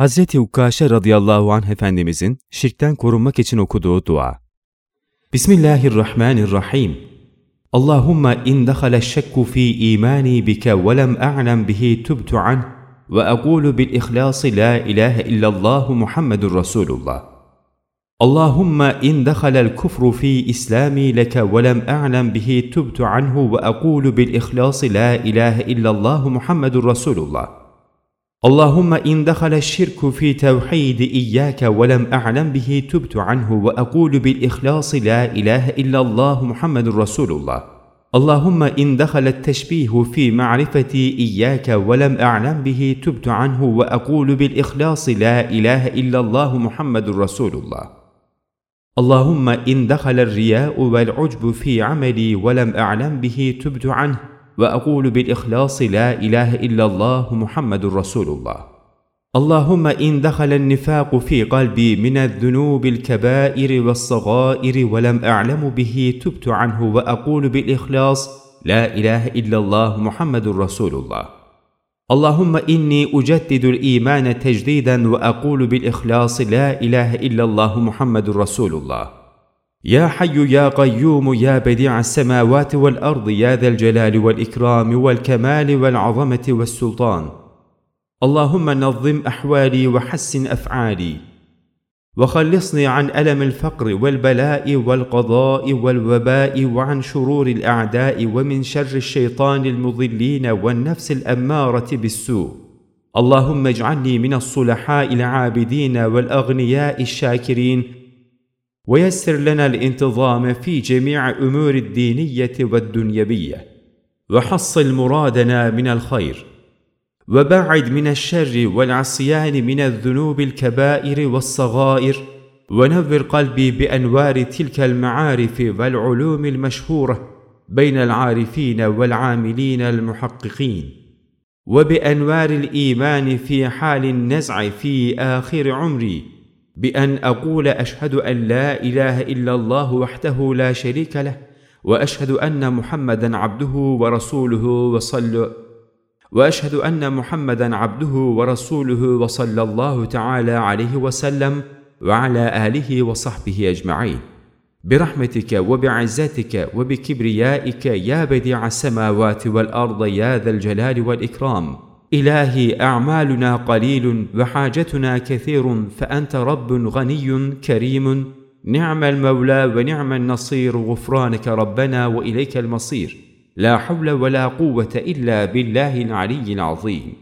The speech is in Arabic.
Hazreti Ukkaşe radıyallahu anh Efendimizin şirkten korunmak için okuduğu dua. Bismillahirrahmanirrahim. Allahumma in dakhala şekku fi imani bike ve lem a'lem bihi tubtu anh ve aqulu bil ihlasi la ilahe illallah Muhammedun Resulullah. اللهم إن دخل الكفر في إسلامي لك ولم أعلم به تبت عنه وأقول بالإخلاص لا إله إلا الله محمد رسول الله اللهم إن دخل الشرك في توحيد إياك ولم أعلم به تبت عنه وأقول بالإخلاص لا إله إلا الله محمد رسول الله. اللهم إن دخل التشبيه في معرفتي إياك ولم أعلم به تبت عنه وأقول بالإخلاص لا إله إلا الله محمد رسول الله. اللهم إن دخل الرياء والعجب في عملي ولم أعلم به تبت عنه وأقول بالإخلاص لا إله إلا الله محمد رسول الله. اللهم إن دخل النفاق في قلبي من الذنوب الكبائر والصغائر ولم أعلم به تبت عنه وأقول بالإخلاص لا إله إلا الله محمد رسول الله. اللهم إني أجدد الإيمان تجديدا وأقول بالإخلاص لا إله إلا الله محمد رسول الله. يا حي يا قيوم يا بديع السماوات والأرض يا ذا الجلال والإكرام والكمال والعظمة والسلطان. اللهم نظم أحوالي وحسن أفعالي. وخلصني عن ألم الفقر والبلاء والقضاء والوباء وعن شرور الأعداء ومن شر الشيطان المضلين والنفس الأمارة بالسوء. اللهم اجعلني من الصلحاء العابدين والأغنياء الشاكرين ويسر لنا الانتظام في جميع أمور الدينية والدنيوية. وحصل مرادنا من الخير. وبعد من الشر والعصيان من الذنوب الكبائر والصغائر. ونور قلبي بأنوار تلك المعارف والعلوم المشهورة بين العارفين والعاملين المحققين. وبأنوار الإيمان في حال النزع في آخر عمري. بأن أقول أشهد أن لا إله إلا الله وحده لا شريك له وأشهد أن محمدا عبده ورسوله وصلوا وأشهد أن محمدا عبده ورسوله وصلى الله تعالى عليه وسلم وعلى آله وصحبه أجمعين. برحمتك وبعزتك وبكبريائك يا بديع السماوات والأرض يا ذا الجلال والإكرام. إلهي أعمالنا قليل وحاجتنا كثير فأنت رب غني كريم. نعم المولى ونعم النصير غفرانك ربنا وإليك المصير. لا حول ولا قوة إلا بالله العلي العظيم.